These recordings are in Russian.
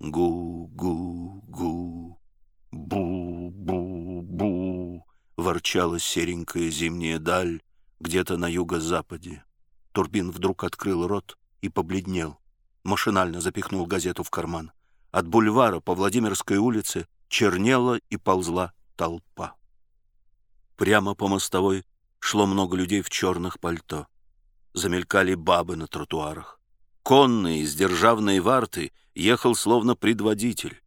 Гу-гу-гу, бу-бу-бу, ворчала серенькая зимняя даль где-то на юго-западе. Турбин вдруг открыл рот и побледнел. Машинально запихнул газету в карман. От бульвара по Владимирской улице чернела и ползла толпа. Прямо по мостовой шло много людей в черных пальто. Замелькали бабы на тротуарах. Конный из державной варты ехал словно предводитель.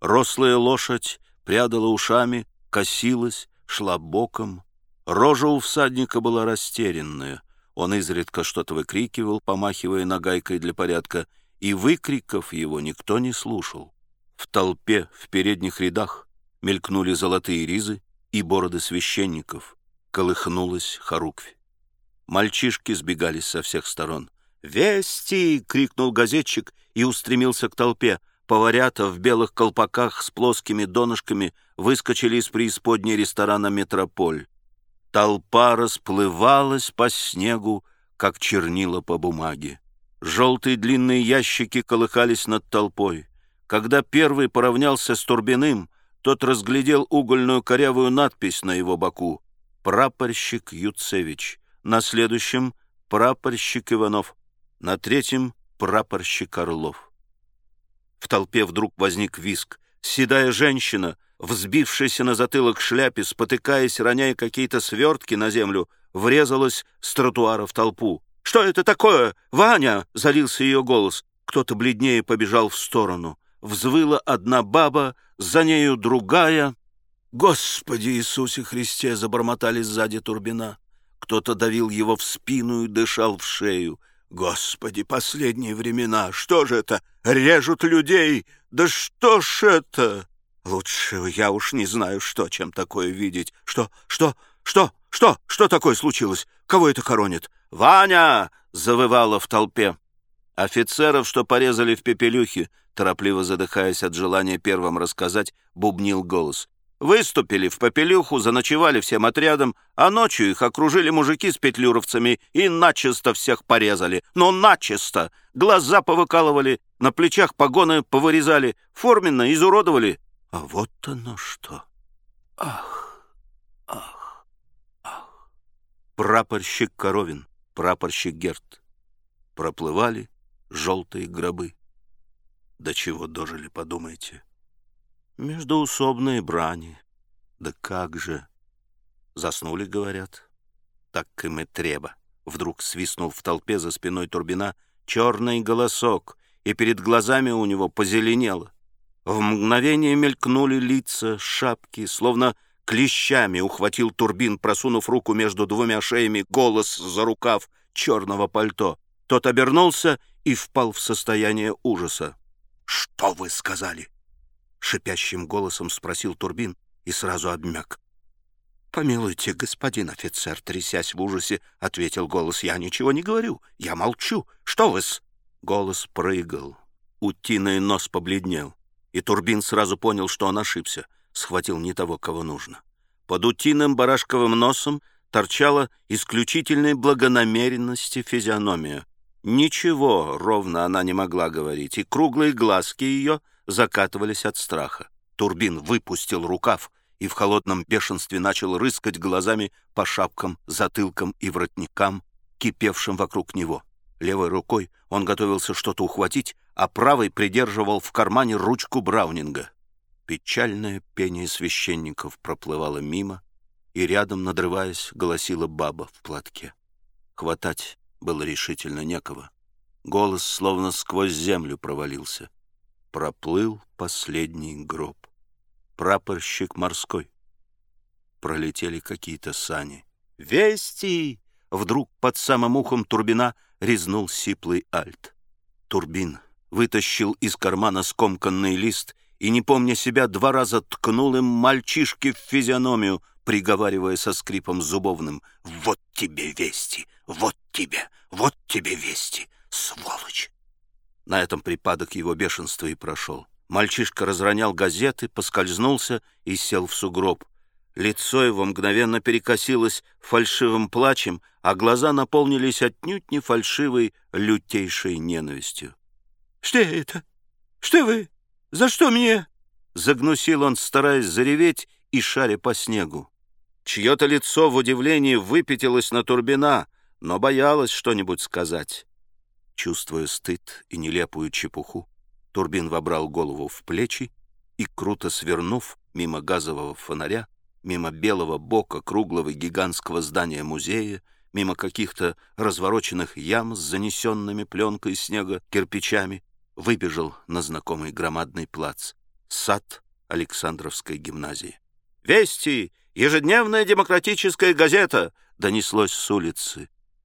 Рослая лошадь прядала ушами, косилась, шла боком. Рожа у всадника была растерянная. Он изредка что-то выкрикивал, помахивая нагайкой для порядка, и выкриков его никто не слушал. В толпе, в передних рядах, мелькнули золотые ризы и бороды священников, колыхнулась хоруквь. Мальчишки сбегались со всех сторон. «Вести!» — крикнул газетчик и устремился к толпе. Поварята в белых колпаках с плоскими донышками выскочили из преисподней ресторана «Метрополь». Толпа расплывалась по снегу, как чернила по бумаге. Желтые длинные ящики колыхались над толпой. Когда первый поравнялся с Турбиным, тот разглядел угольную корявую надпись на его боку «Прапорщик Юцевич». На следующем — «Прапорщик Иванов». На третьем — «Прапорщик Орлов». В толпе вдруг возник виск. Седая женщина, взбившаяся на затылок шляпе, спотыкаясь, роняя какие-то свертки на землю, врезалась с тротуара в толпу. «Что это такое? Ваня!» — залился ее голос. Кто-то бледнее побежал в сторону. Взвыла одна баба, за нею другая. «Господи Иисусе Христе!» — забормотали сзади Турбина. Кто-то давил его в спину и дышал в шею. «Господи, последние времена! Что же это? Режут людей! Да что ж это?» «Лучше я уж не знаю, что, чем такое видеть. Что, что, что, что, что такое случилось? Кого это хоронит?» «Ваня!» — завывало в толпе. Офицеров, что порезали в пепелюхе, торопливо задыхаясь от желания первым рассказать, бубнил голос. Выступили в попелюху, заночевали всем отрядом, а ночью их окружили мужики с петлюровцами и начисто всех порезали. Но начисто! Глаза повыкалывали, на плечах погоны повырезали, форменно изуродовали. А вот оно что! Ах, ах, ах! Прапорщик Коровин прапорщик Герт. Проплывали желтые гробы. До чего дожили, подумайте. Междуусобные брани. Да как же! Заснули, говорят. Так им и треба. Вдруг свистнул в толпе за спиной Турбина черный голосок, и перед глазами у него позеленело. В мгновение мелькнули лица, шапки, словно клещами ухватил Турбин, просунув руку между двумя шеями, голос за рукав черного пальто. Тот обернулся и впал в состояние ужаса. «Что вы сказали?» Шипящим голосом спросил Турбин и сразу обмяк. «Помилуйте, господин офицер», — трясясь в ужасе, ответил голос. «Я ничего не говорю, я молчу. Что вы-с?» Голос прыгал. Утиный нос побледнел, и Турбин сразу понял, что он ошибся — схватил не того, кого нужно. Под утиным барашковым носом торчала исключительной благонамеренности физиономия. Ничего ровно она не могла говорить, и круглые глазки ее закатывались от страха. Турбин выпустил рукав и в холодном бешенстве начал рыскать глазами по шапкам, затылкам и воротникам, кипевшим вокруг него. Левой рукой он готовился что-то ухватить, а правой придерживал в кармане ручку Браунинга. Печальное пение священников проплывало мимо, и рядом, надрываясь, голосила баба в платке. Хватать было решительно некого. Голос словно сквозь землю провалился. Проплыл последний гроб. Прапорщик морской. Пролетели какие-то сани. «Вести!» Вдруг под самым ухом Турбина резнул сиплый альт. Турбин вытащил из кармана скомканный лист и, не помня себя, два раза ткнул им мальчишке в физиономию, приговаривая со скрипом зубовным «Вот тебе вести! Вот тебе! Вот тебе вести! Сволочь!» На этом припадок его бешенства и прошел. Мальчишка разронял газеты, поскользнулся и сел в сугроб. Лицо его мгновенно перекосилось фальшивым плачем, а глаза наполнились отнюдь не фальшивой, лютейшей ненавистью. «Что это? Что вы? За что мне?» Загнусил он, стараясь зареветь и шаря по снегу. Чье-то лицо в удивлении выпятилось на Турбина, но боялось что-нибудь сказать. Чувствуя стыд и нелепую чепуху, Турбин вобрал голову в плечи и, круто свернув мимо газового фонаря, мимо белого бока круглого гигантского здания музея, мимо каких-то развороченных ям с занесенными пленкой снега кирпичами, выбежал на знакомый громадный плац — сад Александровской гимназии. «Вести! Ежедневная демократическая газета!» — донеслось с улицы.